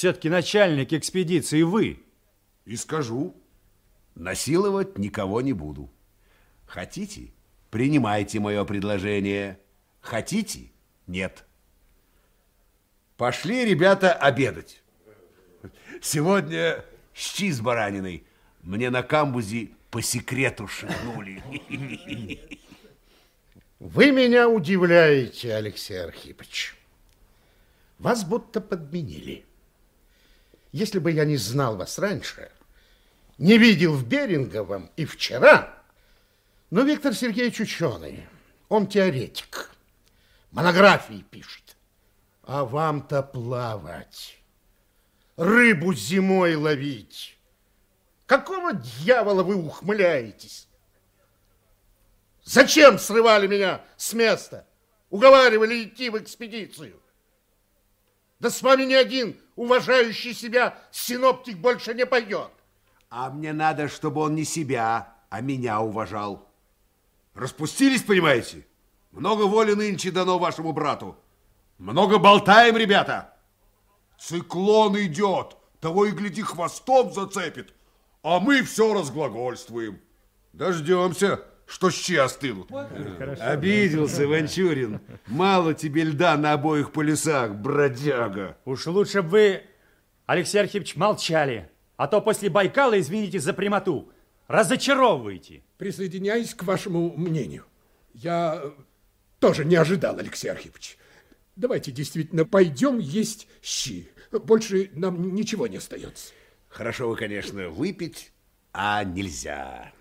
Все-таки начальник экспедиции вы. И скажу, насиловать никого не буду. Хотите, принимайте мое предложение. Хотите, нет. Пошли, ребята, обедать. Сегодня щи с бараниной. Мне на камбузе по секрету шепнули. Вы меня удивляете, Алексей Архипович. Вас будто подменили. Если бы я не знал вас раньше, не видел в Беринговом и вчера, но Виктор Сергеевич ученый, он теоретик, монографии пишет. А вам-то плавать, рыбу зимой ловить. Какого дьявола вы ухмыляетесь? Зачем срывали меня с места? Уговаривали идти в экспедицию. Да с вами ни один уважающий себя синоптик больше не пойдет. А мне надо, чтобы он не себя, а меня уважал. Распустились, понимаете? Много воли нынче дано вашему брату. Много болтаем, ребята. Циклон идет, того и гляди, хвостом зацепит. А мы все разглагольствуем. Дождемся, что щи остынут. Хорошо. Обиделся, Ванчурин. Мало тебе льда на обоих полюсах, бродяга. Уж лучше бы вы, Алексей Архипович, молчали. А то после Байкала, извините за прямоту, разочаровываете. Присоединяюсь к вашему мнению. Я тоже не ожидал, Алексей Архипович. Давайте действительно пойдем есть щи. Больше нам ничего не остается. Хорошо вы, конечно, выпить, а нельзя.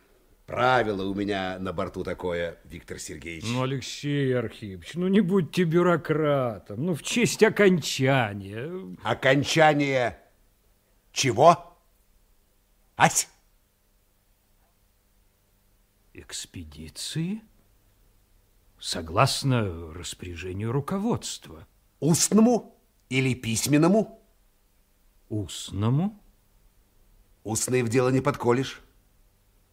Правило у меня на борту такое, Виктор Сергеевич. Ну, Алексей Архипович, ну не будьте бюрократом. Ну, в честь окончания. Окончание чего? Ась? Экспедиции? Согласно распоряжению руководства. Устному или письменному? Устному. Устное в дело не подколешь.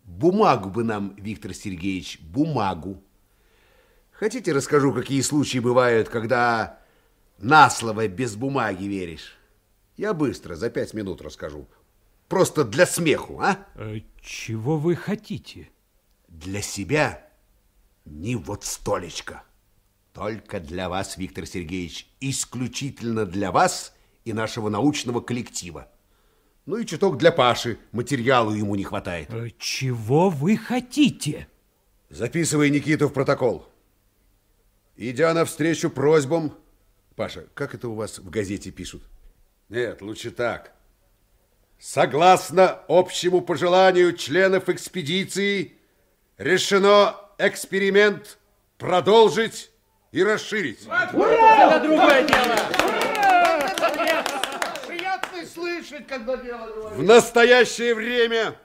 Бумагу бы нам, Виктор Сергеевич, бумагу. Хотите, расскажу, какие случаи бывают, когда на слово без бумаги веришь? Я быстро, за пять минут расскажу. Просто для смеху, а? а чего вы хотите? Для себя не вот столечко. Только для вас, Виктор Сергеевич, исключительно для вас и нашего научного коллектива. Ну и чуток для Паши, материалу ему не хватает. А чего вы хотите? Записывай Никиту в протокол. Идя навстречу просьбам... Паша, как это у вас в газете пишут? Нет, лучше так. Согласно общему пожеланию членов экспедиции, решено эксперимент продолжить и расширить. Ура! Это другое дело. Приятно слышать, когда дело В настоящее время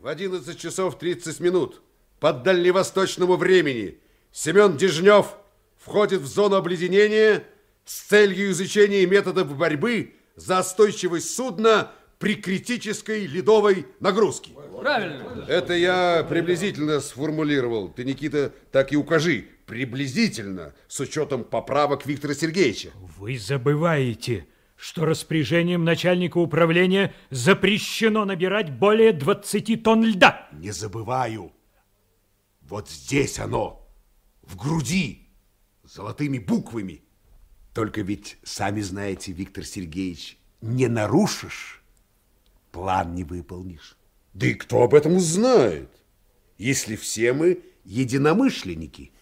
в 11 часов 30 минут по дальневосточному времени Семен Дежнев входит в зону обледенения с целью изучения методов борьбы за устойчивость судна при критической ледовой нагрузке. Правильно. Это я приблизительно сформулировал. Ты, Никита, так и укажи. Приблизительно, с учетом поправок Виктора Сергеевича. Вы забываете, что распоряжением начальника управления запрещено набирать более 20 тонн льда. Не забываю. Вот здесь оно, в груди, золотыми буквами. Только ведь, сами знаете, Виктор Сергеевич, не нарушишь, план не выполнишь. Да и кто об этом узнает, если все мы единомышленники?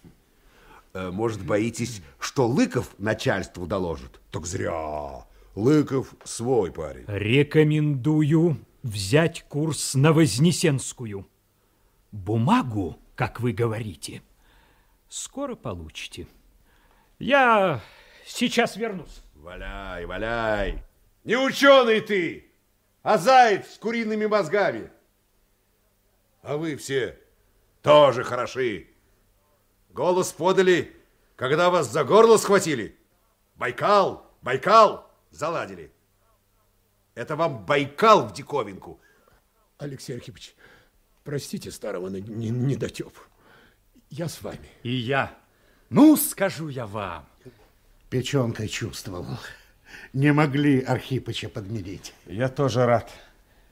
Э, может, боитесь, что Лыков начальству доложит? Так зря. Лыков свой парень. Рекомендую взять курс на Вознесенскую. Бумагу, как вы говорите, скоро получите. Я сейчас вернусь. Валяй, валяй. Не ученый ты, а заяц с куриными мозгами. А вы все тоже хороши. Голос подали, когда вас за горло схватили. Байкал, Байкал заладили. Это вам Байкал в диковинку. Алексей Архипович, простите старого недотеп. Я с вами. И я. Ну, скажу я вам. Печенкой чувствовал. не могли Архипыча подменить. Я тоже рад.